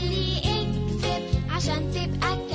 خليه اكتب عشان تبقى